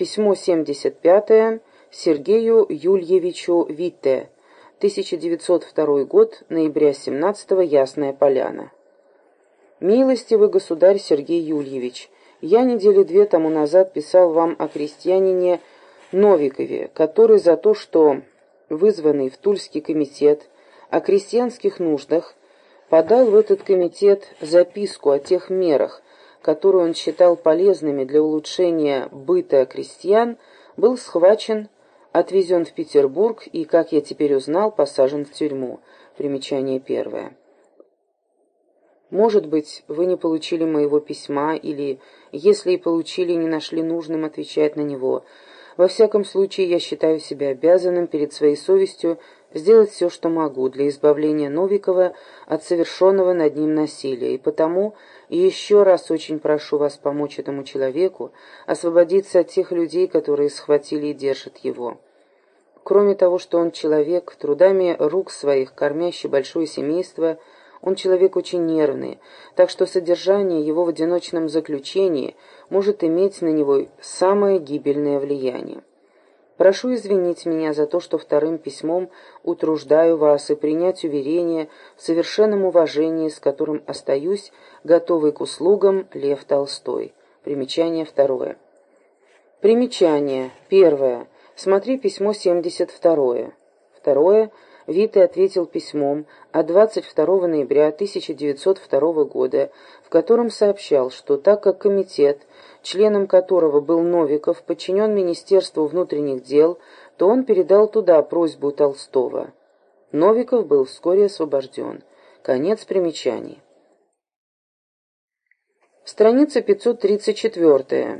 Письмо 75 Сергею Юльевичу Витте. 1902 год, ноября 17 -го, Ясная Поляна. Милостивый государь Сергей Юльевич, я недели две тому назад писал вам о крестьянине Новикове, который за то, что вызванный в Тульский комитет о крестьянских нуждах, подал в этот комитет записку о тех мерах, которые он считал полезными для улучшения быта крестьян, был схвачен, отвезен в Петербург и, как я теперь узнал, посажен в тюрьму. Примечание первое. Может быть, вы не получили моего письма или, если и получили, не нашли нужным отвечать на него. Во всяком случае, я считаю себя обязанным перед своей совестью сделать все, что могу для избавления Новикова от совершенного над ним насилия, и потому еще раз очень прошу вас помочь этому человеку освободиться от тех людей, которые схватили и держат его. Кроме того, что он человек, трудами рук своих, кормящий большое семейство, он человек очень нервный, так что содержание его в одиночном заключении может иметь на него самое гибельное влияние. Прошу извинить меня за то, что вторым письмом утруждаю вас и принять уверение в совершенном уважении, с которым остаюсь, готовый к услугам Лев Толстой. Примечание второе. Примечание. Первое. Смотри письмо 72. Второе. Витте ответил письмом от 22 ноября 1902 года, в котором сообщал, что так как комитет, членом которого был Новиков, подчинен Министерству внутренних дел, то он передал туда просьбу Толстого. Новиков был вскоре освобожден. Конец примечаний. Страница 534.